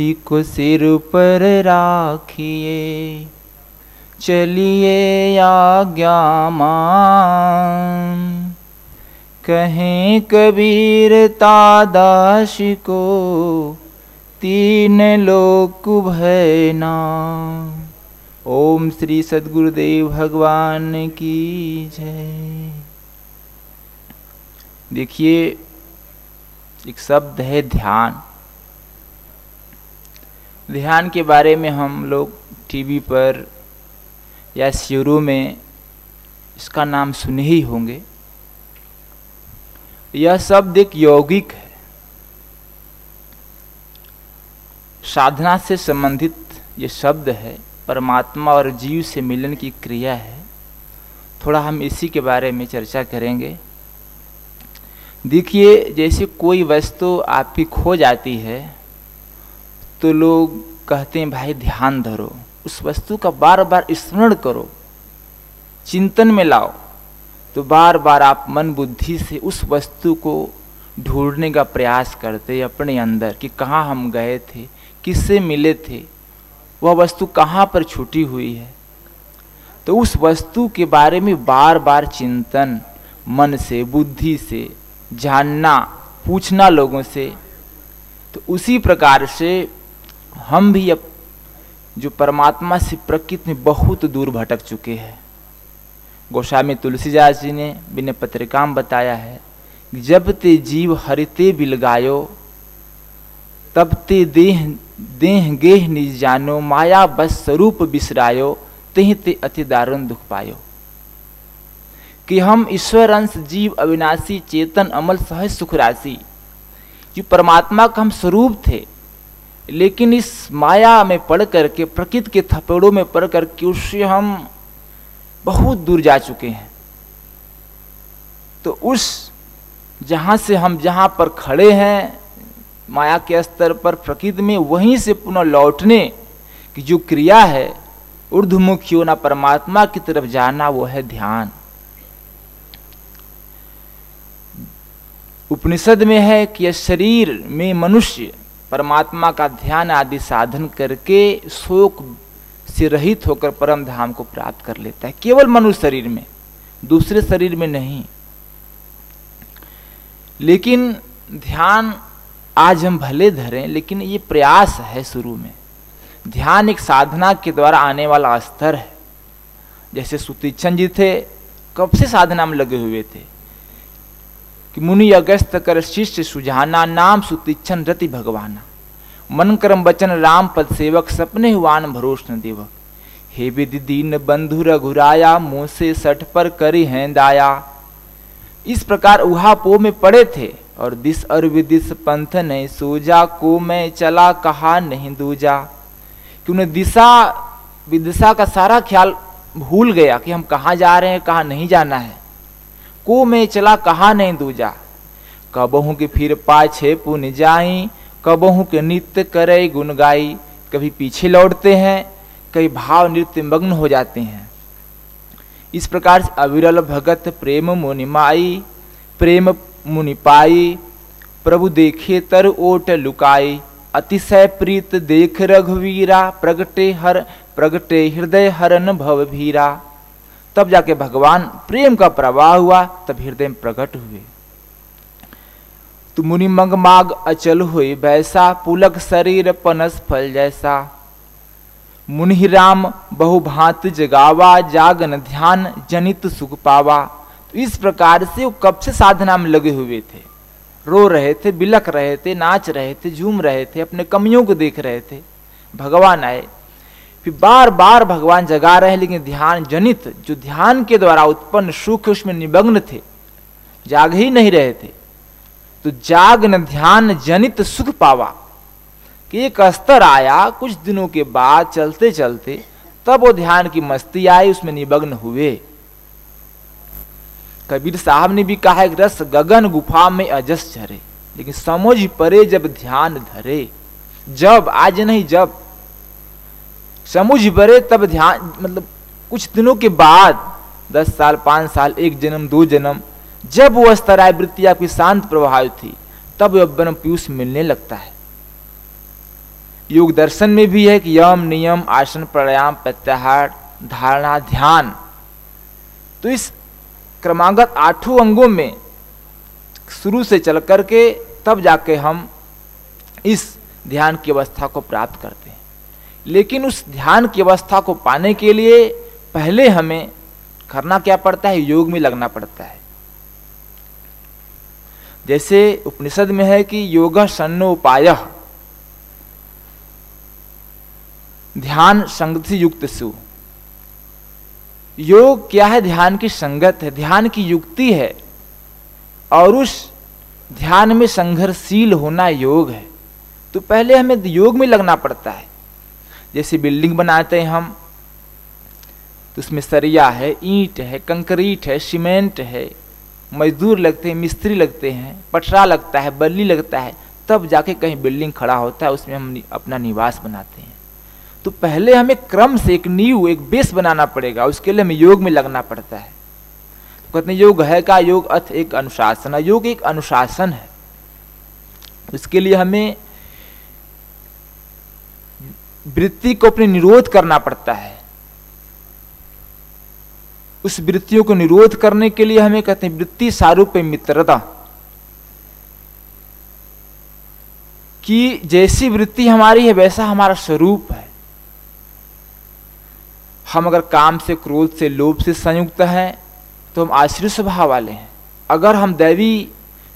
جی کو سر پر راکھیے۔ چلیے آگیا ماں کہیں کبیر تاداش کو تین لوک بھے نام۔ اوم شری سدگردیو بھگوان کی جے۔ دیکھیے، ایک شبد ہے دھیان۔ دھیان کے بارے میں ہم لوگ ٹی وی پر یا شروع میں اس کا نام سنے ہی ہوں گے۔ یہ شبد ایک یوگک ہے۔ سادھنا سے سمبندت یہ شبد ہے۔ پرماتما اور جیو سے ملن کی کریا ہے۔ تھوڑا ہم اسی کے بارے میں چرچا کریں گے۔ دیکھیے، جیسے کوئی وستو آپ کی کھو جاتی ہے تو لوگ کہتے ہیں، بھائی، دھیان دھرو، اس وستو کا بار بار اسمرن کرو، چنتن میں لاؤ۔ تو بار بار آپ من بدھی سے اس وستو کو ڈھونڈنے کا پریاس کرتے اپنے اندر کہ کہاں ہم گئے تھے، کس سے ملے تھے، وہ وستو کہاں پر چھٹی ہوئی ہے۔ تو اس وستو کے بارے میں بار بار چنتن، من سے، بدھی سے، جاننا، پوچھنا لوگوں سے۔ تو اسی پرکار سے ہم بھی اب جو پرماتما سے پرکت میں بہت دور بھٹک چکے ہیں۔ گوشامی تلسی جاس جی نے بن پترکام بتایا ہے جب تے جیو ہرتے بلگایو، تب تے دیہ دیہ گیہ نج جانو، مایا بس سروپ بسرایو تہ تے اتی دارن دکھ پایو۔ کہ ہم ایشور انش جیو اویناسی چیتن امل سہج سکھ راسی، جو پرماتما کا ہم سروپ تھے لیکن اس مایا میں پڑھ کر کے، پرکت کے تھپیڑوں میں پڑھ کر کے، اس سے ہم بہت دور جا چکے ہیں۔ تو اس جہاں سے ہم جہاں پر کھڑے ہیں، مایا کے استر پر، پرکت میں وہیں سے پناہ لوٹنے کی جو کریا ہے اردو مکھی ہونا پرماتما کی طرف جانا وہ ہے دھیان۔ اپنشد میں ہے کہ شریر میں منشیہ پرما کا دھیان آدی سادن کر کے شوق سے رہت ہو کر پرم دھام کو پراپت کر لیتا ہے۔ کیول منو شریر میں، دوسرے شریر میں نہیں۔ لیکن دھیان آج ہم بھلے دھرے لیکن یہ پریاس ہے شروع میں۔ دھیان ایک سادنا کے دوارا آنے والا استر ہے۔ جیسے سوتی چند جی تھے، کب سے سادھنا میں لگے ہوئے تھے؟ منی اگست کر شیش سوجانا نام سوتیچن رتی بھگوانا من کرم بچن رام پد سیوک سپنے وان بھروشن دیوک دین بندور گورایا مو سے سٹ پر کرایا اس پرکار اہا پو میں پڑے تھے اور دس اور سوجا کو میں چلا کہا نہیں دوجا کیوں دشا دشا کا سارا خیال بھول گیا کہ ہم کہاں جا رہے ہیں کہاں نہیں جانا ہے کو میں چلا کہا نہیں دو جا کبہوں کہ پھر پاچھے پن جائیں کبہوں کے نت کرے گنگائی کبھی پیچھے لوٹتے ہیں کئی بھاؤ نت مگن ہو جاتے ہیں اس پرکار سے اویرل بھگت پریم منیمائی پریم منی پربھو دیکھے تر اوٹ لکائی اتشے پریت دیکھ رگھویرا پرگٹے ہر پرگٹے ہردے ہرن بھو بھیرا تب جا کے بھگوان پریم کا پرواہ ہوا، تب ہردے میں پرگٹ ہوئے۔ تو منی منگ ماگ اچل ہوئی ویسا پلک شریر پنس پھل جیسا۔ منہ رام بہو بھانت جگاوا، جاگن دھیان جنت سکھ پاوا۔ تو اس پرکار سے وہ کب سے سادھنا میں لگے ہوئے تھے؟ رو رہے تھے، بلک رہے تھے، ناچ رہے تھے، جھوم رہے تھے، اپنے کمیوں کو دیکھ رہے تھے۔ بھگوان آئے۔ پھر بار بار بھگوان جگا رہے ہیں لیکن دھیان جنت، جو دھیان کے دوارا اتپن سکھ اس میں نبگن تھے، جاگ ہی نہیں رہے تھے۔ تو جاگ نہ دھیان جنت سکھ پاوا۔ کہ ایک استر آیا، کچھ دنوں کے بعد چلتے چلتے تب وہ دھیان کی مستی آئی، اس میں نبگن ہوئے۔ کبیر صاحب نے بھی کہا، ایک رس گگن گفا میں اجس چرے، لیکن سمجھ پرے جب دھیان دھرے۔ جب، آج نہیں، جب۔ سمجھ برے تب دھیان مطلب کچھ دنوں کے بعد، دس سال، پانچ سال، ایک جنم، دو جنم، جب وہ استرائے برتی آپ کی شانت پربھاوت تھی، تب ابن پیوش ملنے لگتا ہے۔ یوگ درشن میں بھی ہے کہ یم نیم آسن پرایام، پتہار، دھارنا، دھیان۔ تو اس کرمانگت آٹھوں انگوں میں شروع سے چل کر کے تب جا کے ہم اس دھیان کی اوستھا کو پراپت کرتے ہیں۔ لیکن اس دھیان کی اوستھا کو پانے کے لیے پہلے ہمیں کرنا کیا پڑتا ہے؟ یوگ میں لگنا پڑتا ہے۔ جیسے اپنشد میں ہے کہ یوگا سنو پایا دھیان سنگتی یوکت سو۔ یوگ کیا ہے؟ دھیان کی سنگت ہے۔ دھیان کی یوکتی ہے۔ اور اس دھیان میں سنگھرشیل ہونا یوگ ہے۔ تو پہلے ہمیں یوگ میں لگنا پڑتا ہے۔ جیسے بلڈنگ بناتے ہیں ہم، تو اس میں سریا ہے، اینٹ ہے، کنکریٹ ہے، سیمنٹ ہے، مزدور لگتے ہیں، مستری لگتے ہیں، پٹرا لگتا ہے، بلی لگتا ہے، تب جا کے کہیں بلڈنگ کھڑا ہوتا ہے، اس میں ہم اپنا نواس بناتے ہیں۔ تو پہلے ہمیں کرم سے ایک نیو، ایک بیس بنانا پڑے گا، اس کے لیے ہمیں یوگ میں لگنا پڑتا ہے۔ تو کہتے ہیں یوگ ہے کا یوگ ارتھ ایک انوشاسن ہے، یوگ ایک انوشاسن ہے۔ اس کے لیے ہمیں وتی کو اپنے نرودھ کرنا پڑتا ہے۔ اس وتیوں کو نرودھ کرنے کے لیے ہمیں کہتے ہیں وتی ساروپ مترتا کہ جیسی وتی ہماری ہے، ویسا ہمارا سوروپ ہے۔ ہم اگر کام سے کروھ سے لوبھ سے سنیکت ہیں، تو ہم آشر سوبھا والے ہیں۔ اگر ہم دیوی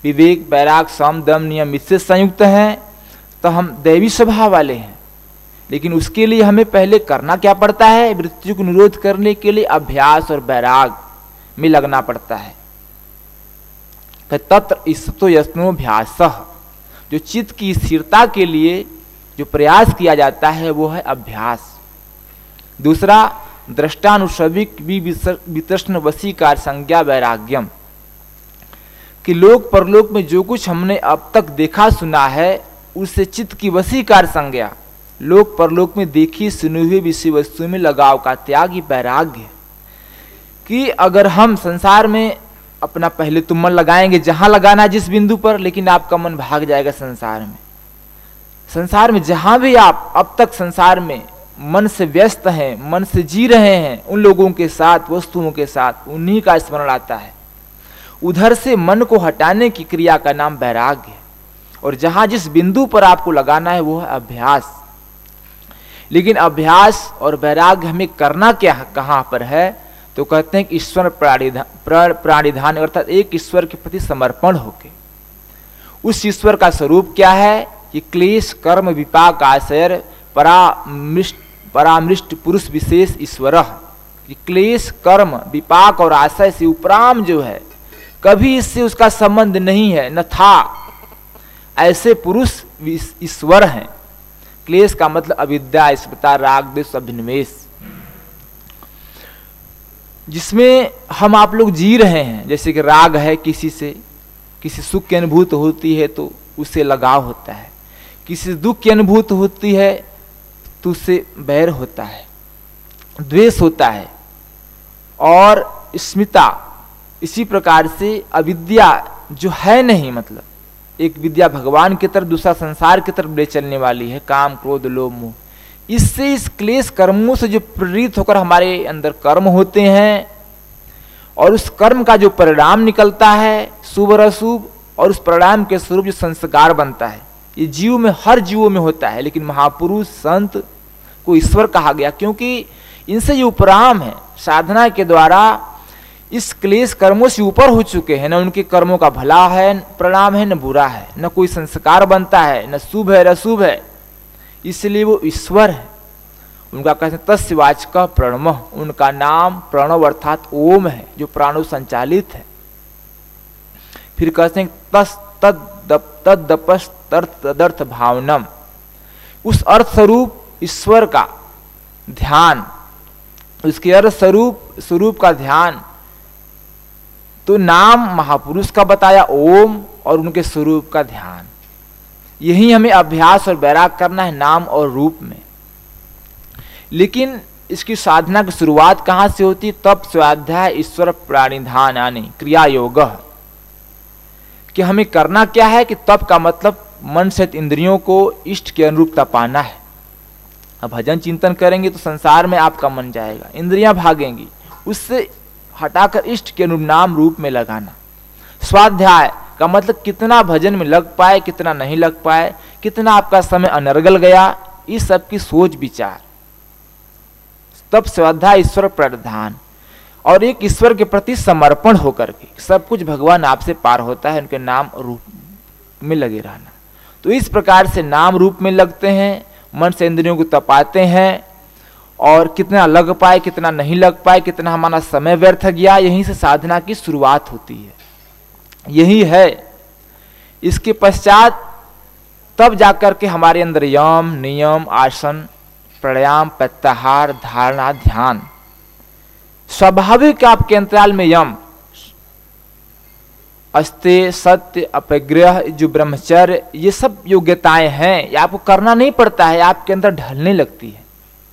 وویک، بیراگ سم دم، نیم، اس سے سنیکت ہیں، تو ہم دیوی سوبھا والے ہیں۔ لیکن اس کے لیے ہمیں پہلے کرنا کیا پڑتا ہے؟ وتیوں کو نروھ کرنے کے لیے ابھیاس اور بیراگ میں لگنا پڑتا ہے۔ کہ تتر استو یسنوبھیاس جو چت کی استھرتا کے لیے جو پریاس کیا جاتا ہے، وہ ہے ابھیاس۔ دوسرا، درشٹانوشوک بھی وترشن وسی کار سنجا ویراگیم کہ لوک پرلوک میں جو کچھ ہم نے اب تک دیکھا سنا ہے، اس سے چت کی وسیع کار سنجا لوک پرلوک میں دیکھی سنی ہوئی وسط میں لگاؤ کا تیاگ وگھر ہمار میں اپنا پہلے تو من لگائیں گے جہاں لگانا جس بندو پر، لیکن آپ کا من بھاگ جائے گا جہاں بھی آپ اب تک سنسار میں من سے ویست ہیں، من سے جی رہے ہیں، ان لوگوں کے ساتھ وستوں کے ساتھ انہیں کا سمرن آتا ہے۔ ادھر سے من کو ہٹانے کی کریا کا نام ویراگیہ اور جہاں جس بندو پر آپ کو لگانا ہے، وہ ہے ابیاس لیکن ابھیاس اور بیراگ ہمیں کرنا کیا کہاں پر ہے؟ تو کہتے ہیں کہ ایشور پرانیدھان ارتھات ایک ایشور کے پرتی سمرپن ہو کے۔ اس ایشور کا سوروپ کیا ہے؟ کہ کلیش کرم وپاک آشر پرامشٹ پرامشٹ پروش وشیش ایشور کلیش کرم وپاک اور آشر سے اپرام جو ہے، کبھی اس سے اس کا سمبند نہیں ہے، نہ تھا۔ ایسے پروش ایشور ہیں۔ کلیش کا مطلب اودیا اسمتا راگ دیش ابنویش جس میں ہم آپ لوگ جی رہے ہیں، جیسے کہ راگ ہے کسی سے، کسی سکھ کی انبھوت ہوتی ہے تو اس سے لگاؤ ہوتا ہے۔ کسی دکھ کی انبھوت ہوتی ہے تو اس سے بیر ہوتا ہے۔ دویش ہوتا ہے۔ اور اسمتا، اسی پرکار سے اودیا جو ہے نہیں مطلب۔ ایک ودیا بھگوان کی طرف، دوسرا سنسار کی طرف لے چلنے والی ہے، کام کرودھ لو موہ اس سے اس کلیش کرموں سے جو پریت ہو کر ہمارے اندر کرم ہوتے ہیں اور اس کرم کا جو پرینام نکلتا ہے شبھ اور اور اس پرینام کے سوروپ جو سنسکار بنتا ہے۔ یہ جیو میں، ہر جیو میں ہوتا ہے، لیکن مہاپروش سنت کو ایشور کہا گیا کیونکہ ان سے جو اپرام ہے۔ سادھنا کے دوارا اس کلیش کرموں سے اوپر ہو چکے ہیں، نہ ان کے کرموں کا بھلا ہے، پرنام ہے، نہ برا ہے۔ نہ کوئی سنسکار بنتا ہے، نہ شبھ ہے رسوب ہے۔ اس لیے وہ ایشور ہے۔ ان کا کہتے ہیں تسواج کا پرنم۔ ان کا نام پرنو ارتھات اوم ہے، جو پرانو سنچالت ہے۔ پھر کہتے ہیں، تس تد تد دپس تدرتھ بھاونم۔ اس ارتھ سروپ ایشور کا دھیان، اس کے ارتھ سروپ سروپ کا دھیان۔ تو نام مہاپروش کا بتایا، اوم اور ان کے سوروپ کا دھیان۔ یہی ہمیں ابھیاس اور بیراگ کرنا ہے نام اور روپ میں۔ لیکن اس کی سادھنا کی شروعات کہاں سے ہوتی؟ تب سوادھیا ایشور پرانیدھان یعنی کریا یوگ کہ ہمیں کرنا کیا ہے؟ کہ تب کا مطلب من سے اندریوں کو اشٹ کے انروپ تپانا ہے۔ بھجن چنتن کریں گے تو سنسار میں آپ کا من جائے گا۔ اندریاں بھاگیں گی۔ اس سے ہٹا کر اشٹ کے نام روپ میں لگانا سوادھیائے کا مطلب کتنا بھجن میں لگ پائے کتنا نہیں لگ پائے کتنا آپ کا سمے انرگل گیا اس سب کی سوچ بچار تب سوادھا ایشور پردھان اور ایک ایشور کے پرتی سمرپن ہو کر کے سب کچھ بھگوان آپ سے پار ہوتا ہے ان کے نام روپ میں لگے رہنا تو اس پرکار سے نام روپ میں لگتے ہیں من سے اندروں کو تپاتے ہیں اور کتنا لگ پائے، کتنا نہیں لگ پائے، کتنا ہمارا سمے ویرتھ گیا، یہیں سے سادھنا کی شروعات ہوتی ہے۔ یہی ہے۔ اس کے پشچات تب جا کر کے ہمارے اندر یم، نیم، آسن پریام پتہار، دھارنا، دھیان سوبھاوک آپ کے انترال میں یم۔ استے، ستیہ، اپگرہ، جو برہمچر، یہ سب یوگیتائیں ہیں، یہ آپ کو کرنا نہیں پڑتا ہے آپ کے اندر ڈھلنے لگتی ہے۔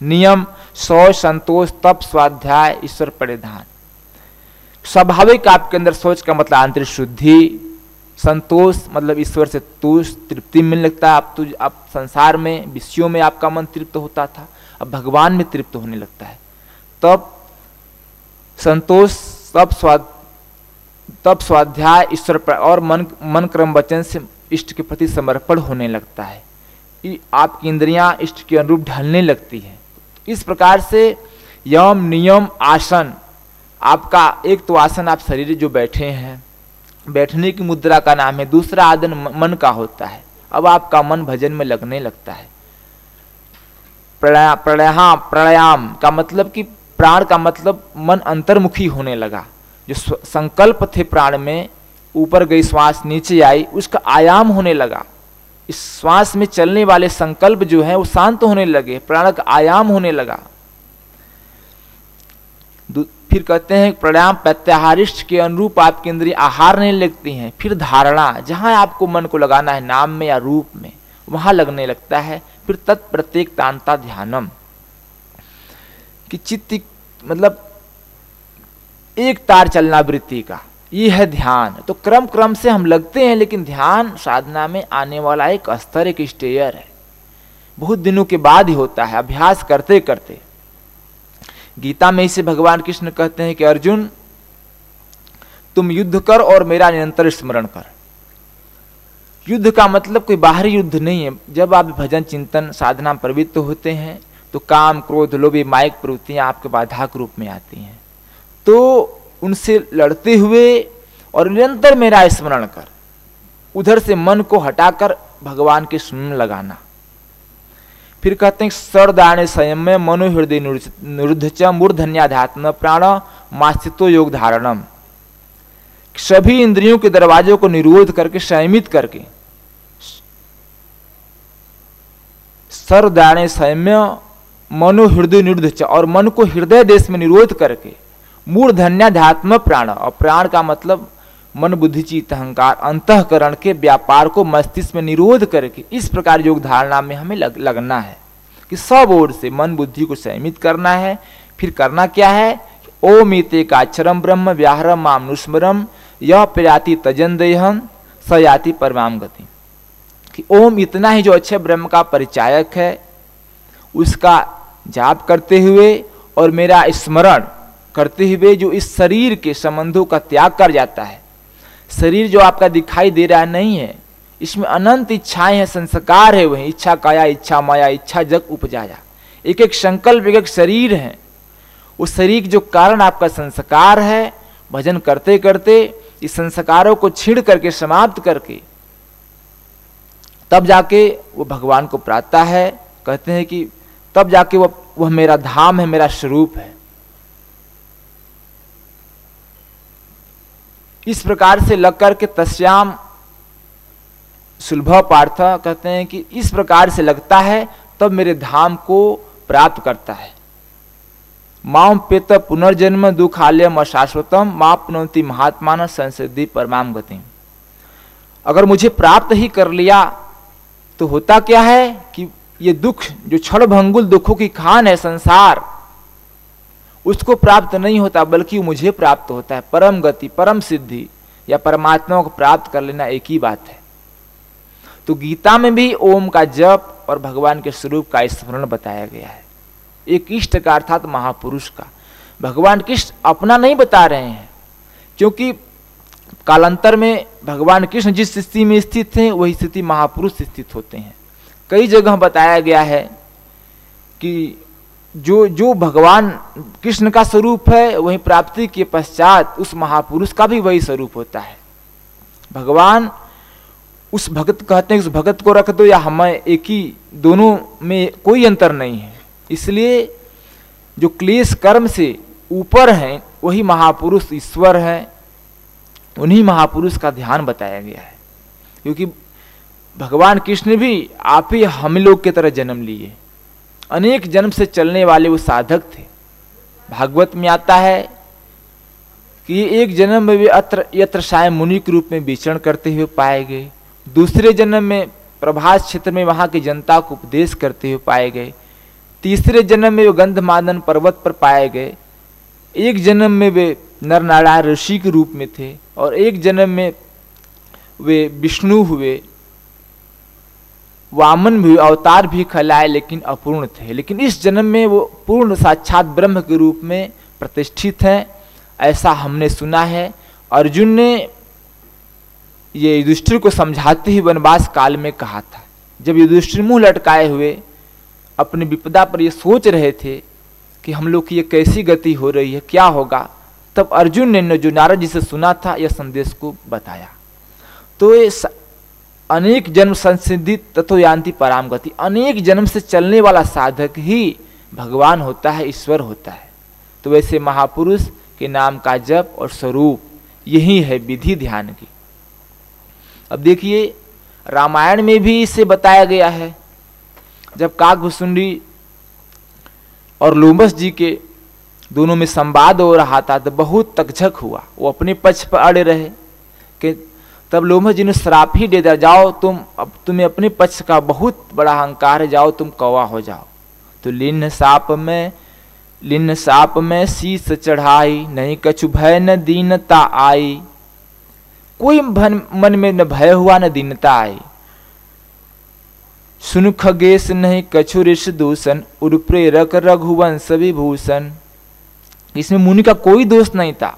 نیم سوچ سنتوش تپ سوادھیا ایشور پریدھان سوبھاوک آپ کے اندر سوچ کا مطلب آنترک شدھی سنتوش مطلب ایشور سے توش ترپتی ملنے لگتا ہے اب تو اب سنسار میں وشیوں میں آپ کا من ترپت ہوتا تھا اب بھگوان میں ترپت ہونے لگتا ہے تب سنتوش تب سواد تب سوادھیا ایشور اور من من کرم وچن سے اشٹ کے پرتی سمرپن ہونے لگتا ہے آپ کی اندریاں اشٹ کے انوروپ ڈھلنے لگتی ہے اس پرکار سے یم نیم آسن آپ کا ایک تو آسن آپ شریر جو بیٹھے ہیں، بیٹھنے کی مدرا کا نام ہے، دوسرا آدن من کا ہوتا ہے۔ اب آپ کا من بھجن میں لگنے لگتا ہے۔ پرایام کا مطلب کہ پران کا مطلب من انترمکھی ہونے لگا۔ جو سنکلپ تھے پران میں، اوپر گئی سواس نیچے آئی، اس کا آیام ہونے لگا۔ اس سواس میں چلنے والے سنکلپ جو ہیں وہ شانت ہونے لگے پران کا آیام ہونے لگا۔ پھر کہتے ہیں پرایام پرتہارشٹ کے انوروپ آپ کی اندری آہار نہیں لگتی ہیں۔ پھر دھارنا، جہاں آپ کو من کو لگانا ہے نام میں یا روپ میں، وہاں لگنے لگتا ہے۔ پھر تت پرتیک تانتا دھیانم۔ کہ چت مطلب ایک تار چلنا وتی کا۔ یہ ہے دھیان۔ تو کرم کرم سے ہم لگتے ہیں، لیکن دھیان سادھنا میں آنے والا ایک استر، ایک اسٹیئر ہے۔ بہت دنوں کے بعد ہی ہوتا ہے، ابھیاس کرتے کرتے۔ گیتا میں اسے بھگوان کرشن کہتے ہیں کہ ارجن، تم یدھ کر اور میرا نرنتر اسمرن کر۔ یدھ کا مطلب کوئی باہری یدھ نہیں ہے۔ جب آپ بھجن، چنتن، سادھنا پروت ہوتے ہیں، تو کام کروھ لوبھی، مائک پروتیاں آپ کے بادھاک روپ میں آتی ہیں۔ تو ان سے لڑتے ہوئے اور نرنتر میرا اسمرن کر، ادھر سے من کو ہٹا کر بھگوان کے سن لگانا۔ پھر کہتے ہیں، سر سیم میں منو ہردے نردھ موردھنیادھاتم پراణ ماستو یوگ دھارنم۔ سبھی اندریوں کے دروازوں کو نرودھ کر کے، سیمت کر کے۔ سر دانے سیمیا منو ہردے نردھ اور من کو ہردے دیش میں نرودھ کر کے۔ موردھنیادھاتم پراణ اور پران کا مطلب من بدھ چیت اہنکار انت کرن کے ویاپار کو مستشک میں نرودھ کر کے اس پرکار یوگ دھارنا میں ہمیں لگ, لگنا ہے کہ سب اور سے من بدھی کو سیمت کرنا ہے پھر کرنا کیا ہے او میتے کا اچرم برہم ویاہرم مام نسمرم یہ پریاتی تجن دہن سیاتی پرمام گتی کہ اوم اتنا ہی جو اچھے برہم کا پریچایک ہے اس کا جاپ کرتے کرتے ہوئے جو اس شریر کے سبندوں کا تیاگ کر جاتا ہے۔ شریر جو آپ کا دکھائی دے رہا نہیں ہے، اس میں انت اچھائیں ہیں، سنسکار ہے وہیں اچھا کایا اچھا مایا اچھا جگ اپجایا۔ ایک ایک سنکلپ، ایک ایک شریر ہے اس شریر جو کارن آپ کا سنسکار ہے، بھجن کرتے کرتے اس سنسکاروں کو چھڑ کر کے، سماپت کر کے تب جا کے وہ بھگوان کو پراتا ہے۔ کہتے ہیں کہ تب جا کے وہ وہ میرا دھام ہے، میرا سوروپ ہے۔ اس پرکار سے لگ کر کے تسیام سلبھ پارتھا کہتے ہیں کہ اس پرکار سے لگتا ہے تب میرے دھام کو پراپت کرتا ہے۔ ماؤ پیت پنرجنم دکھ آلیم اشاشوتم ماں پنوتی مہاتما سنسدھی پرمام گتی اگر مجھے پراپت ہی کر لیا تو ہوتا کیا ہے کہ یہ دکھ جو چھڑ بھنگل دکھوں کی کھان ہے سنسار اس کو پراپت نہیں ہوتا، بلکہ مجھے پراپت ہوتا ہے۔ پرم گتی، پرم سدھی، یا پرماتما کو پراپت کر لینا ایک ہی بات ہے۔ تو گیتا میں بھی اوم کا جپ اور بھگوان کے سوروپ کا اسمرن بتایا گیا ہے۔ ایک اشٹ کا ارتھات مہا مہاپروش کا۔ بھگوان کشن اپنا نہیں بتا رہے ہیں، کیونکہ کالانتر میں بھگوان کشن جس استھی میں استھت ہیں، وہی استھتی مہاپروش استھت ہوتے ہیں۔ کئی جگہ بتایا گیا ہے کہ جو جو بھگوان کشن کا سوروپ ہے وہی پراپتی کے پشچات اس مہاپروش کا بھی وہی سوروپ ہوتا ہے۔ بھگوان اس بھگت کہتے ہیں اس بھگت کو رکھ دو یا ہمیں ایک ہی، دونوں میں کوئی انتر نہیں ہے۔ اس لیے جو کلیش کرم سے اوپر ہیں، وہی مہاپروش ایشور ہے انہیں مہاپروش کا دھیان بتایا گیا ہے۔ کیونکہ بھگوان کشن بھی آپ ہی ہم لوگ کی طرح جنم لیے۔ انیک جنم سے چلنے والے وہ سادھک تھے۔ بھاگوت میں آتا ہے کہ یہ ایک جنم میں بھی یتر شائے منی کے روپ میں بیچرن کرتے ہوئے پائے گئے۔ دوسرے جنم میں پربھاس چھیتر میں وہاں کی جنتا کو اپدیش کرتے ہوئے پائے گئے۔ تیسرے جنم میں وہ گندھ مادن پروت پر پائے گئے۔ ایک جنم میں وہ نر نارائن رشی کے روپ میں تھے اور ایک جنم میں وہ وشنو ہوئے۔ وامن بھی اوتار بھی کھلائے لیکن اپورن تھے لیکن اس جنم میں وہ پورن ساچات برہم کے روپ میں پرتشٹھت ہیں ایسا ہم نے سنا ہے ارجن نے یہ یدھشٹر کو سمجھاتے ہی ونواس کال میں کہا تھا جب یدھشٹر منہ لٹکائے ہوئے اپنی وپدا پر یہ سوچ رہے تھے کہ ہم لوگ کی یہ کیسی گتی ہو رہی ہے کیا ہوگا تب ارجن نے جو نارد جی سے سنا تھا یہ سندیش کو بتایا تو یہ انیک جنم سنسدھی تتو یانتی پرام گتی انیک جنم سے چلنے والا سادھک ہی بھگوان ہوتا ہے ایشور ہوتا ہے تو ویسے مہاپروش کے نام کا جپ اور سوروپ یہی ہے ودھی دھیان کی اب دیکھیے رامائن میں بھی اسے بتایا گیا ہے جب کاک بسنڈی اور لومس جی کے دونوں میں سمواد ہو رہا تھا تو بہت تک جھک ہوا وہ اپنے پچھ پر اڑے رہے کہ تب لومس جی نے شراپ ہی دے دیا، جاؤ تم اب تمہیں اپنے پچھ کا بہت بڑا اہنکار ہے، جاؤ تم کوا ہو جاؤ۔ تو لن ساپ میں، لن ساپ میں سیس چڑھائی، نہیں کچھ بھے نہ دینتا آئی۔ کوئی من میں نہ بھے ہوا نہ دینتا آئی۔ سن کھگیش نہیں کچھ رش دوشن ار پریرک رگھوونش وبھوشن اس میں منی کا کوئی دوست نہیں تھا۔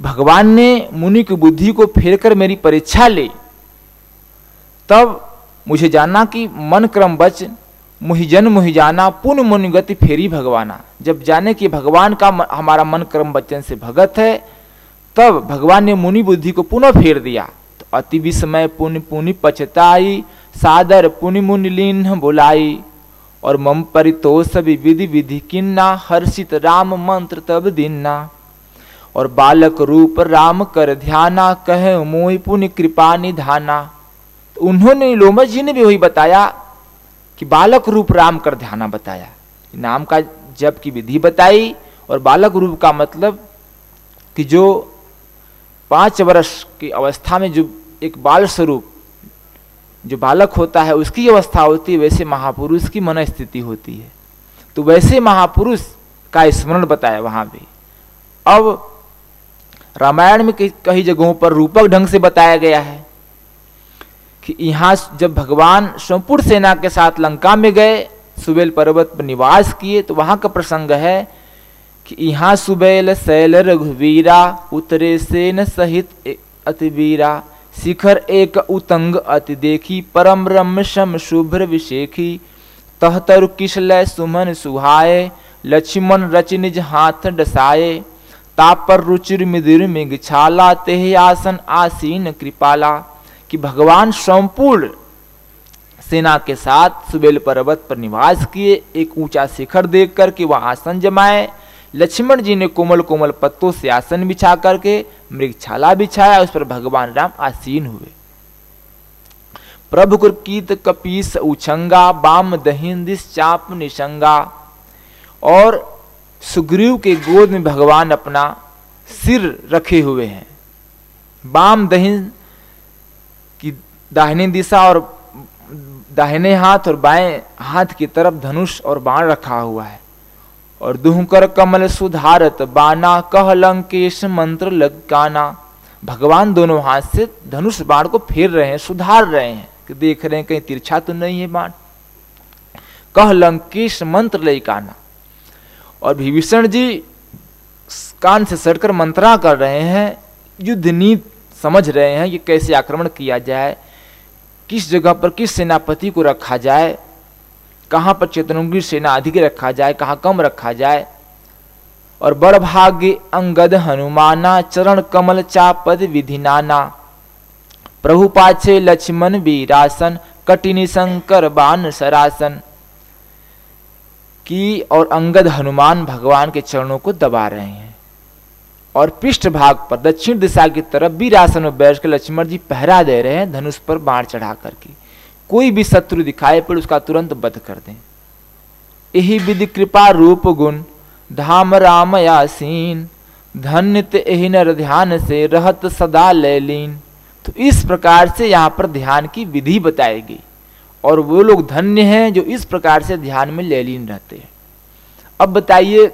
بھگوان نے منی کی بدھی کو پھیر کر میری پریچھا لی۔ تب مجھے جانا کہ من کرم بچ، مہی جن مہی جانا پن من گتی پھیری بھگوانا۔ جب جانے کہ بھگوان کا ہمارا من کرم بچن سے بھگت ہے، تب بھگوان نے منی بدھی کو پنہ پھیر دیا۔ تو اتی وسمے پن پونی پچتائی، سادر پن من لین بولائی اور مم پریتوش ودھی ودھی کننا ہرشت رام منتر تب دینا اور بالک روپ رام کر دھیانا کہ موہ پن کرپا ندھانا۔ انہوں نے لومس جی نے بھی وہی بتایا کہ بالک روپ رام کر دھیانا بتایا۔ نام کا جب کی ودھی بتائی اور بالک روپ کا مطلب کہ جو پانچ برس کی اوستھا میں جو ایک بال سوروپ جو بالک ہوتا ہے، اس کی اوستھا ہوتی ہے، ویسے مہاپروش کی من استھتی ہوتی ہے۔ تو ویسے مہاپروش کا اسمرن بتایا وہاں بھی۔ اب رامائن میں کئی جگہوں پر روپک ڈھنگ سے بتایا گیا ہے کہ یہاں جب بھگوان شمپور سینا کے ساتھ لنکا میں گئے، سبیل پروت پر نواس کیے، تو وہاں کا پرسنگ ہے کہ یہاں سبیل سیل رگھویرا، اترے سین سہت اتویرا شکھر ایک اتنگ اتی دیکھی، پرم رم شم شبر وشیکھی، تہتر کشل سمن سہائے لچمن رچ نج ہاتھ ڈسائے۔ تاپر رچر مدر مگ چھالا تہ آسن آسین کرپالا کہ بھگوان سمپور سینا کے ساتھ سبیل پروت پر نواس کیے ایک اونچا شکھر دیکھ کر کے وہ آسن جمائے لکشمن جی نے کومل کومل پتوں سے آسن بچھا کر کے مرگ چھالا بچھایا اس پر بھگوان رام آسین ہوئے پربھ کیت کپیس سگریو کے گود میں بھگوان اپنا سر رکھے ہوئے ہیں۔ بام دہن کی داہنی دشا اور داہنے ہاتھ اور بائیں ہاتھ کی طرف دھنش اور بان رکھا ہوا ہے۔ اور دہ کر کمل سدھارت، بانا کہ لنکیش منتر لگانا بھگوان دونوں ہاتھ سے دھنش بان کو پھیر رہے ہیں، سدھار رہے ہیں۔ دیکھ رہے کہیں تیرچھا تو نہیں ہے بان کہ لکانا اور بھیبھیشن جی کان سے سڑ کر منترا کر رہے ہیں، یدھ نیت سمجھ رہے ہیں کہ کیسے آکرمن کیا جائے، کس جگہ پر کس سیناپتی کو رکھا جائے، کہاں پر چیتنگی سینا ادھک رکھا جائے، کہاں کم رکھا جائے۔ اور بڑ بھاگی انگد ہنمانا، چرن کمل چاپد ودھی نانا پربھو پاچھے لچمن ویراسن، کٹنی شنکر بان سراسن۔ کی اور انگد ہنومان بھگوان کے چرنوں کو دبا رہے ہیں۔ اور پشٹ بھاگ پر دچن دشا کی طرف بھی راسن میں بیٹھ کے لکشمن جی پہرا دے رہے ہیں دھنش پر بان چڑھا کر کے۔ کوئی بھی شترو دکھائے پڑ، اس کا ترنت بد کر دیں۔ یہی ودھ کرپا روپ گن، دھام رام یاسین۔ دھنت یہی نر دھیان سے رہت سدا لے لین تو اس پرکار سے یہاں پر دھیان کی ودھی بتائی گئی۔ اور وہ لوگ دھنیہ ہیں جو اس پرکار سے دھیان میں لیلین رہتے ہیں۔ اب بتائیے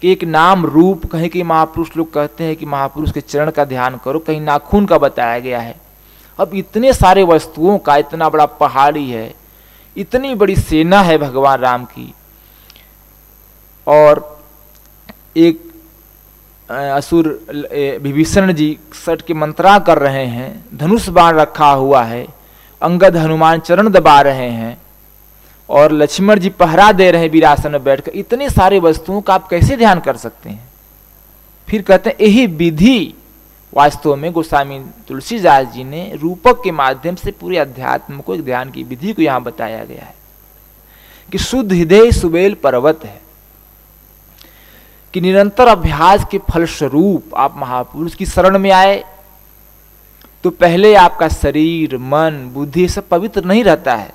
کہ ایک نام روپ کہیں کہ مہا پروش لوگ کہتے ہیں کہ مہا پروش کے چرن کا دھیان کرو، کہیں ناخون کا بتایا گیا ہے۔ اب اتنے سارے وستوں کا اتنا بڑا پہاڑی ہے، اتنی بڑی سینا ہے بھگوان رام کی۔ اور ایک اسور بھیبھیشن جی سٹ کے منترا کر رہے ہیں دھنوش بان رکھا ہوا ہے۔ انگد ہنومان چرن دبا رہے ہیں اور لکشمن جی پہرا دے رہے ہیں ویراسن میں بیٹھ کر اتنے سارے وستوؤں کا آپ کیسے دھیان کر سکتے ہیں؟ پھر کہتے ہیں یہی ودھی واستو میں گوسوامی تلسی داس جی نے روپک کے مادھیم سے پورے ادھیاتم کو دھیان کی ودھی کو یہاں بتایا گیا ہے کہ شدھ ہدے سبیل پروت ہے، کہ نرنتر ابھیاس کے پھلسوروپ آپ مہاپروش کی شرن میں آئے تو پہلے آپ کا شریر، من، بدھی سب پوتر نہیں رہتا ہے۔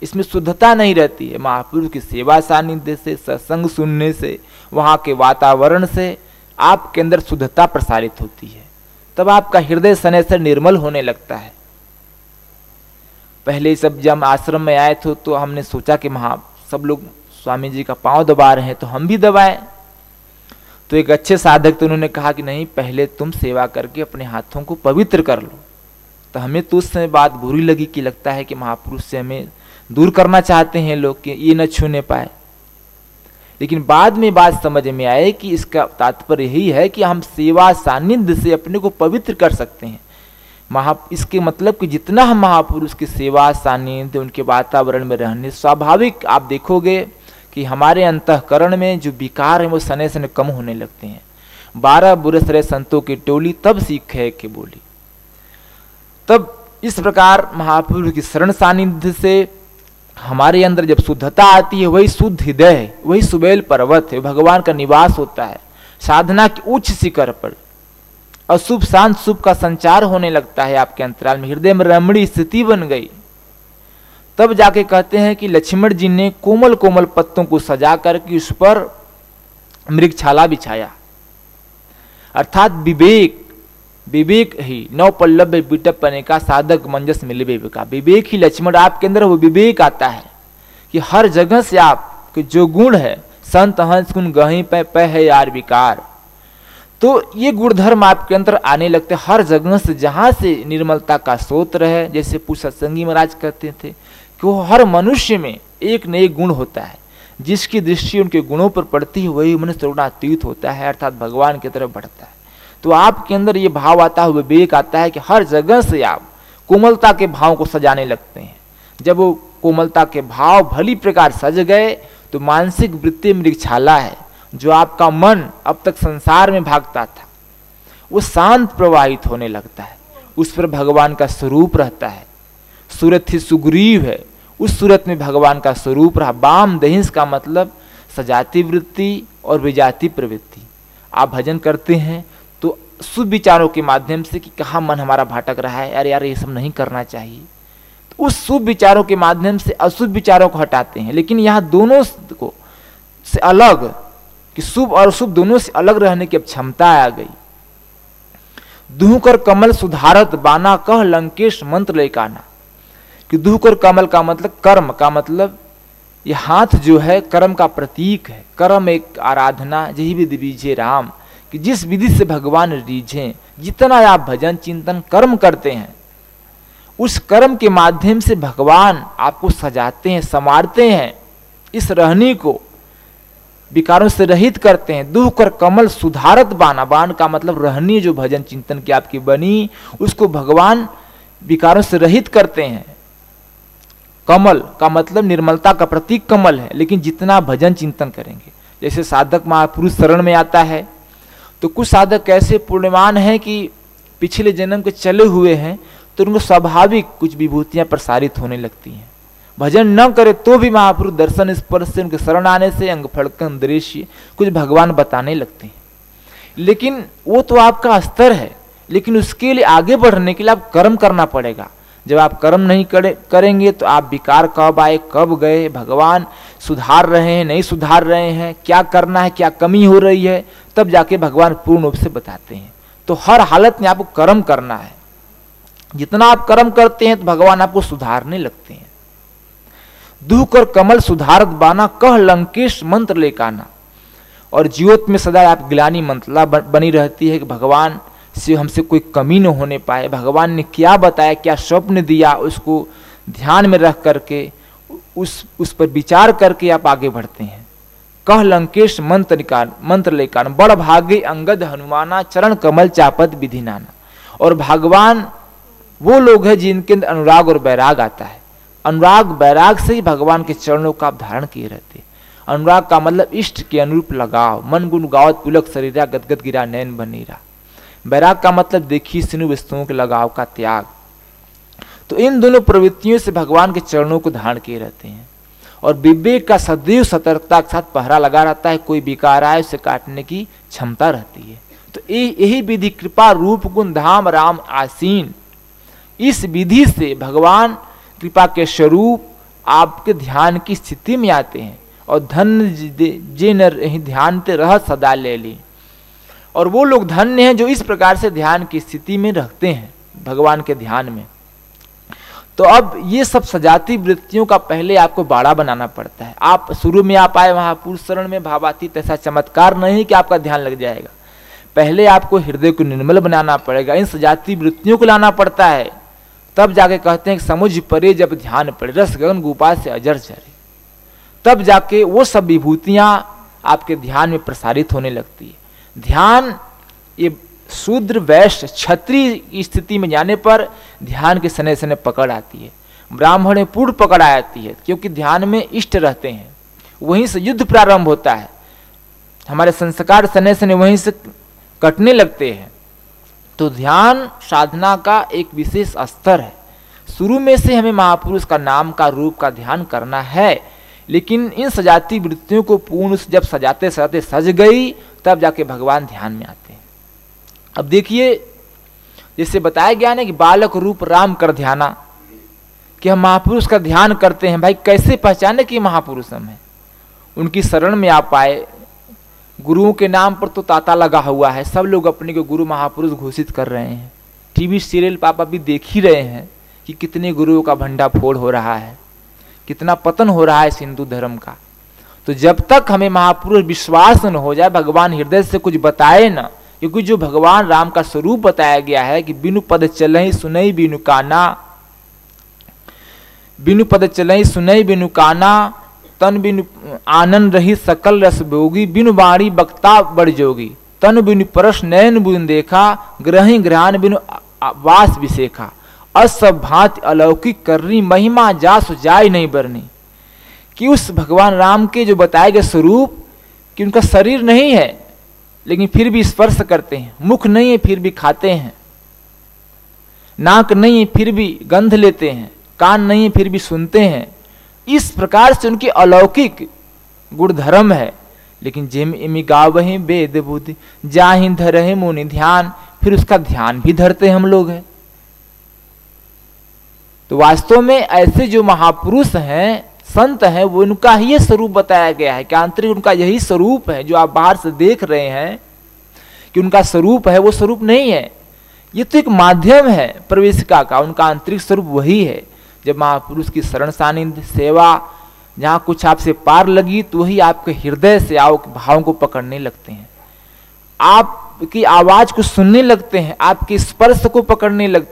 اس میں شدھتا نہیں رہتی ہے۔ مہا پروش کی سیوا ساندھ سے ستسنگ سننے سے، وہاں کے واتاورن سے آپ کے اندر شدھتا پرسارت ہوتی ہے۔ تب آپ کا ہردے سنے سے نرمل ہونے لگتا ہے۔ پہلے سب جب ہم آشرم میں آئے تھے تو ہم نے سوچا کہ وہاں سب لوگ سوامی جی کا پاؤں دبا رہے ہیں تو ہم بھی دبائیں۔ تو ایک اچھے سادھک تو انہوں نے کہا کہ نہیں، پہلے تم سیوا کر کے اپنے ہاتھوں کو پوتر کر لو۔ تو ہمیں تو اس سے بات بری لگی کہ لگتا ہے کہ مہاپروش سے ہمیں دور کرنا چاہتے ہیں لوگ کہ یہ نہ چھونے پائے۔ لیکن بعد میں بات سمجھ میں آئے کہ اس کا تاتپر یہی ہے کہ ہم سیوا ساندھ سے اپنے کو پوتر کر سکتے ہیں۔ مہا، اس کے مطلب کہ جتنا ہم مہاپروش کی سیوا ساندھ ان کے واتاورن میں رہنے سواوک آپ دیکھو گے کہ ہمارے انتکرن میں جو بیکار ہیں وہ سنے سنے کم ہونے لگتے ہیں۔ بارہ برے سرے سنتوں کی ٹولی تب سیکھے کہ بولی۔ تب اس پرکار مہا پرو کی شرن ساندھ سے ہمارے اندر جب شدھتا آتی ہے، وہی شدھ ہدے ہے، وہی سبیل پروت ہے، بھگوان کا نواس ہوتا ہے، سادھنا کی اونچ شکر پر۔ اور شبھ شانت شبھ کا سنچار ہونے لگتا ہے، آپ کے انترال میں ہردے میں رمڑی استھتی بن گئی۔ تب جا کے کہتے ہیں کہ لکشمن جی نے کومل کومل پتوں کو سجا کر کے اس پر مرگ چھالا بچھایا۔ ارتھات وویک نوپل پنے کا سادک منجس میں لے کا لکمن آپ کے اندر وہ ویک آتا ہے کہ ہر جگہ سے آپ جو گڑ ہے سنت ہنسار تو یہ گڑ دھرم آپ کے اندر آنے لگتے ہر جگہ سے جہاں سے نرملتا کا سوت رہے جیسے پو ست سنگی مہاراج کہتے تھے کہ وہ ہر منشیہ میں ایک نئے گڑ ہوتا ہے جس کی درٹی ان کے گنوں پر پڑتی ہونا تیت ہوتا ہے ارتھات کی طرف بڑھتا ہے تو آپ کے اندر یہ بھاؤ آتا ہے وویک آتا ہے کہ ہر جگہ سے آپ کوملتا کے بھاؤ کو سجانے لگتے ہیں۔ جب وہ کوملتا کے بھاؤ بھلی پرکار سج گئے تو مانسک وتتی مرکشالا ہے جو آپ کا من اب تک سنسار میں بھاگتا تھا۔ وہ شانت پرواہت ہونے لگتا ہے۔ اس پر بھگوان کا سوروپ رہتا ہے۔ سورت ہی سگریو ہے۔ اس سورت میں بھگوان کا سوروپ رہا۔ بام دہنس کا مطلب سجاتی وتی اور وجاتی پروتی آپ بھجن کرتے ہیں سوبچاروں کے مادھیم سے کہ کہاں من ہمارا بھاٹک رہا ہے یار یار یہ سب نہیں کرنا چاہیے تو اس سب وچاروں کے مادھیم سے اشبھ وچاروں کو ہٹاتے ہیں لیکن یہاں دونوں کو سے الگ کہ شبھ اور شبھ دونوں سے الگ رہنے کی اب چھمتا آ گئی دوہ کر کمل سدھارت بانا کہ لنکیش منتر لے کانا کہ دوہ کر کمل کا مطلب کرم کا مطلب یہ ہاتھ جو ہے کرم کا پرتیک ہے کرم ایک آرادھنا جہی بھی دیویجے رام کہ جس ودھی سے بھگوان ریجھیں، جتنا آپ بھجن چنتن کرم کرتے ہیں، اس کرم کے مادھیم سے بھگوان آپ کو سجاتے ہیں، سنوارتے ہیں، اس رہنی کو بیکاروں سے رہت کرتے ہیں دہ کر کمل سدھارت بانا، بان کا مطلب رہنی جو بھجن چنتن کی آپ کی بنی، اس کو بھگوان بیکاروں سے رہت کرتے ہیں۔ کمل کا مطلب نرملتا کا پرتیک کمل ہے، لیکن جتنا بھجن چنتن کریں گے، جیسے سادھک مہا پروش شرن میں آتا ہے تو کچھ سادھک ایسے پورنمان ہیں کہ پچھلے جنم کے چلے ہوئے ہیں تو ان کو سواوک کچھ وبھوتیاں پرسارت ہونے لگتی ہیں۔ بھجن نہ کرے تو بھی مہاپر درشن اسپرش سے ان کے شرن آنے سے انگ پھڑکن دریشی کچھ بھگوان بتانے لگتے ہیں۔ لیکن وہ تو آپ کا استر ہے، لیکن اس کے لیے آگے بڑھنے کے لیے آپ کرم کرنا پڑے گا۔ جب آپ کرم نہیں کریں گے تو آپ بیکار کب آئے، کب گئے، بھگوان سدھار رہے ہیں، نہیں سدھار رہے ہیں، کیا کرنا ہے، کیا کمی ہو رہی ہے؟ تب جا کے بھگوان پورن روپ سے بتاتے ہیں۔ تو ہر حالت میں آپ کو کرم کرنا ہے۔ جتنا آپ کرم کرتے ہیں تو بھگوان آپ کو سدھارنے لگتے ہیں۔ دکھ اور کمل سدھارت بانا کہ لنکیش منتر لے کانا اور جیوت میں سدا آپ گلانی منتلا بنی رہتی ہے کہ بھگوان، سے ہم سے کوئی کمی نہ ہونے پائے۔ بھگوان نے کیا بتایا، کیا سوپن دیا اس کو دھیان میں رکھ کر کے، اس اس پر وچار کر کے آپ آگے بڑھتے ہیں۔ کہ لنکیش منتر منتر لے کان بڑ بھاگے انگد ہنمانا چرن کمل چاپت ودھی نانا اور بھگوان وہ لوگ ہیں جن کے اندر انوراگ اور بیراگ آتا ہے انوراگ بیراگ سے ہی بھگوان کے چرنوں کا آپ دھارن کیے رہتے انوراگ کا مطلب اشٹ کے انوروپ لگاؤ من گن گاوت پلک شریرا گد گد گرا نین بنیرا بیراگ کا مطلب دیکھی سنو وستوؤں کے لگاؤ کا تیاگ تو ان دونوں پروتوں سے بھگوان کے چرنوں کو دھارن کیے رہتے ہیں اور وویک کا سدیو سترکتا کے ساتھ پہرا لگا رہتا ہے، کوئی بیکار آئے اسے کاٹنے کی چھمتا رہتی ہے۔ تو یہی ودھی کرپا روپ گن دھام رام آسین۔ اس ودھی سے بھگوان کرپا کے سوروپ آپ کے دھیان کی استھتی میں آتے ہیں اور دھن جے نہ دھیان تے رہ سدا لے لی۔ اور وہ لوگ دھن ہیں جو اس پرکار سے دھیان کی استھتی میں رکھتے ہیں، بھگوان کے دھیان میں۔ تو اب یہ سب سجاتی وتوں کا پہلے آپ کو باڑا بنانا پڑتا ہے۔ آپ شروع میں آپ آئے، وہاں پورسرن میں بھاواتی ایسا چمتکار نہیں کہ آپ کا دھیان لگ جائے گا۔ پہلے آپ کو ہردے کو نرمل بنانا پڑے گا، ان سجاتی وتوں کو لانا پڑتا ہے۔ تب جا کے کہتے ہیں کہ سمجھ پڑے جب دھیان پڑے رس گگن گوپا سے اجر چرے تب جا کے وہ سب وبھوتیاں آپ کے دھیان میں پرسارت ہونے لگتی ہے۔ دھیان یہ شودر ویش چھتری کی استھتی میں جانے پر دھیان کے سنے سنے پکڑ آتی ہے براہمن پور پکڑ آتی ہے کیونکہ دھیان میں اشٹ رہتے ہیں وہیں سے یدھ پرارمب ہوتا ہے ہمارے سنسکار سنے سنے وہیں سے کٹنے لگتے ہیں تو دھیان سادھنا کا ایک وشیش استر ہے شروع میں سے ہمیں مہاپروش کا نام کا روپ کا دھیان کرنا ہے لیکن ان سجاتی وتوں کو پورن جب سجاتے سجاتے سج گئی تب جا کے بھگوان دھیان میں آتے اب دیکھیے، جیسے بتایا گیا نا کہ بالک روپ رام کر دھیانا، کہ ہم مہاپروش کا دھیان کرتے ہیں، بھائی کیسے پہچانے کہ مہاپروش ہم ہیں ان کی شرن میں آپ آئے گروؤں کے نام پر تو تاتا لگا ہوا ہے، سب لوگ اپنے کو گرو مہاپروش گھوشت کر رہے ہیں۔ ٹی وی سیریل پاپا بھی دیکھ ہی رہے ہیں کہ کتنے گروؤں کا بھنڈا پھوڑ ہو رہا ہے، کتنا پتن ہو رہا ہے اس ہندو دھرم کا۔ تو جب تک ہمیں مہاپروش وشواس نہ ہو جائے، بھگوان ہردے سے کچھ بتائے نا کیونکہ جو بھگوان رام کا سوروپ بتایا گیا ہے کہ بینو پد چلئی سنئی بینو کانا، بینو پد چلئی سنئی بینو کانا، تن بینو آنند رہی سکل رس بوگی بینو باڑی بکتا بڑ جوگی، تن بینو پرش نین بین دیکھا گرہی گرہان بینو واس بسیکھا اسب بھانت الوکک کرنی، مہیما جاس جائے نہیں برنی۔ کہ اس بھگوان رام کے جو بتائے گئے سوروپ کہ ان کا شریر نہیں ہے لیکن پھر بھی اسپرش کرتے ہیں۔ مکھ نہیں ہے، پھر بھی کھاتے ہیں۔ ناک نہیں ہے، پھر بھی گندھ لیتے ہیں۔ کان نہیں ہے، پھر بھی سنتے ہیں۔ اس پرکار سے ان کی الوکک گڑ دھرم ہے۔ لیکن جم امی گاو وید بدھ جاہی دھر مونی دھیان، پھر اس کا دھیان بھی دھرتے ہم لوگ ہیں۔ تو واستو میں ایسے جو مہاپروش ہیں سنت ہے وہ ان کا ہی سوروپ بتایا گیا ہے۔ کہ آنترک ان کا یہی سوروپ ہے جو آپ باہر سے دیکھ رہے ہیں کہ ان کا سوروپ ہے، وہ سوروپ نہیں ہے۔ یہ تو ایک مادھیم ہے پرویشکا کا، ان کا آنترک سوروپ وہی ہے۔ جب مہاپروش کی سرن سانند سیوا، جہاں کچھ آپ سے پار لگی، تو وہی آپ کے ہردے سے آؤ، بھاؤں کو پکڑنے لگتے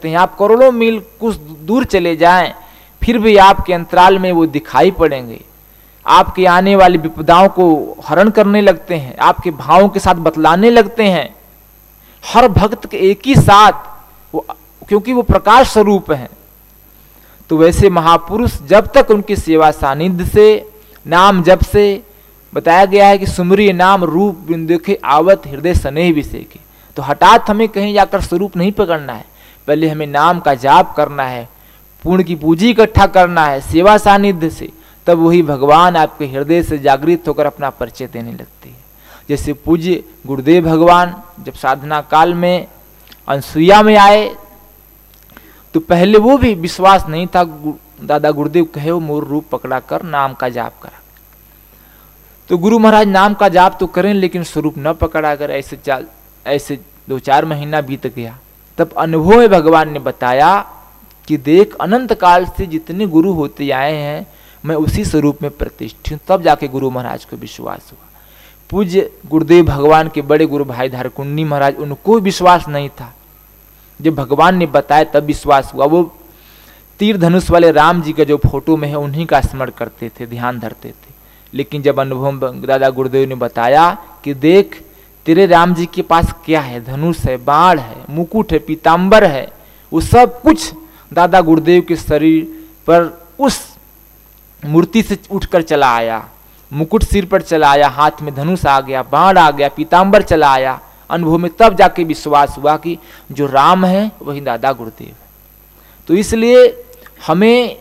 ہیں۔ آپ کروڑوں میل کچھ دور چلے جائیں۔ پھر بھی آپ کے انترال میں وہ دکھائی پڑیں گے۔ آپ کے آنے والی بپداؤں کو ہرن کرنے لگتے ہیں، آپ کے بھاؤں کے ساتھ بتلانے لگتے ہیں۔ ہر بھکت کے ایک ہی ساتھ وہ، کیونکہ وہ پرکاش سوروپ ہیں۔ تو ویسے مہاپروش جب تک ان کی سیوا ساندھ سے، نام جب سے، بتایا گیا ہے کہ سمری نام روپ بندو آوت ہردے سنے بھی سیکھے تو ہٹات ہمیں کہیں جا کر سوروپ نہیں پکڑنا ہے پہلے ہمیں نام کا جاپ کرنا ہے۔ پورن کی پوجی اکٹھا کرنا ہے، سیوا ساندھ سے، تب وہی بھگوان آپ کے ہردے سے جاگرت ہو کر اپنا پرچے دینے لگتے ہیں۔ جیسے پوجیہ گردیو بھگوان جب سادھنا کال میں، انسویا میں آئے، تو پہلے وہ بھی وشواس نہیں تھا دادا گردیو کہے، وہ مور روپ پکڑا کر، نام کا جاپ کرا۔ تو گرو مہاراج نام کا جاپ تو کریں، لیکن سوروپ نہ پکڑا کر، ایسے چال، ایسے دو چار مہینہ بیت گیا۔ تب انبھو بھگوان نے بتایا کہ دیکھ اننت کال سے جتنے گرو ہوتے آئے ہیں، میں اسی سوروپ میں پرتیشت ہوں۔ تب جا کے گرو مہاراج کو وشواس ہوا۔ پوج گردیو بھگوان کے بڑے گرو بھائی دھار کنڈی مہاراج، ان کو وشواس نہیں تھا۔ جب بھگوان نے بتایا تب وشواس ہوا۔ وہ تیر دھنش والے رام جی کا جو فوٹو میں ہے، انہی کا اسمر کرتے تھے، دھیان دھرتے تھے۔ لیکن جب انوبھو دادا گردیو نے بتایا کہ دیکھ، تیرے رام جی کے پاس کیا ہے؟ دھنوش ہے، باڑ ہے مکٹ ہے پیتامبر ہے، وہ سب کچھ دادا گردیو کے شریر پر اس مورتی سے اٹھ کر چلا آیا، مکٹ سر پر چلا آیا، ہاتھ میں دھنوس آ گیا باڑ آ گیا، پیتامبر چلا آیا انبھو میں تب جا کے وشواس ہوا کہ جو رام ہے وہی دادا گردیو ہے۔ تو اس لیے ہمیں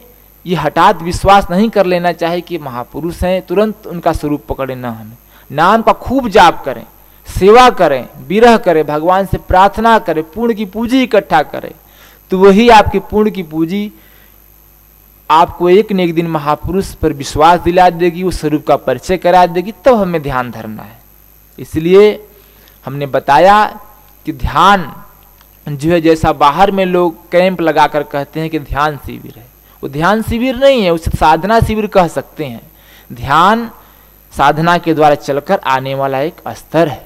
یہ ہٹات وشواس نہیں کر لینا چاہیے کہ مہا پروش ہیں، ترنت ان کا سوروپ پکڑے نہ ہمیں۔ نام کا خوب جاپ کریں، سیوا کریں برہ کریں، بھگوان سے پرارتھنا کریں پورن کی پوجی اکٹھا کریں۔ تو وہی آپ کے پورن کی پوجی آپ کو ایک نیک دن مہاپروش پر وشواس دلا دے گی، اس سروپ کا پریچے کرا دے گی تب ہمیں دھیان دھرنا ہے۔ اس لیے ہم نے بتایا کہ دھیان جو ہے، جیسا باہر میں لوگ کیمپ لگا کر کہتے ہیں کہ دھیان شیور ہے، وہ دھیان شیور نہیں ہے، اسے سادھنا شیور کہہ سکتے ہیں۔ دھیان سادھنا کے دوارا چل کر آنے والا ایک استر ہے۔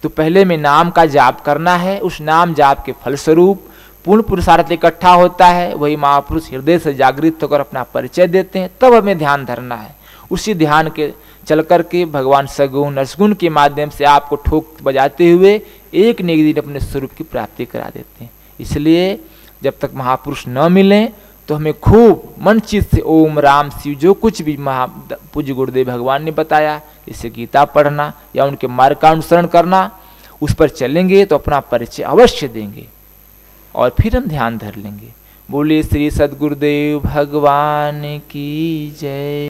تو پہلے میں نام کا جاپ کرنا ہے، اس نام جاپ کے پھلسوروپ پورن پرسارتھ اکٹھا ہوتا ہے، وہی مہا پروش ہردے سے جاگرت ہو کر اپنا پریچے دیتے ہیں۔ تب ہمیں دھیان دھرنا ہے۔ اسی دھیان کے چل کر کے بھگوان سگن نرسگن کے مادھیم سے آپ کو ٹھوک بجاتے ہوئے ایک نہ ایک دن اپنے سوروپ کی پراپتی کرا دیتے ہیں۔ اس لیے جب تک مہا پروش نہ ملیں تو ہمیں خوب من چیت سے اوم رام شیو جو کچھ بھی مہا پوج گردیو بھگوان نے بتایا اسے گیتا پڑھنا یا ان کے مارگ کا انوسرن کرنا، اس پر چلیں گے تو اپنا پریچے اوشیہ دیں گے۔ اور پھر ہم دھیان دھر لیں گے۔ بولیے سری سدگردیو بھگوان کی جے۔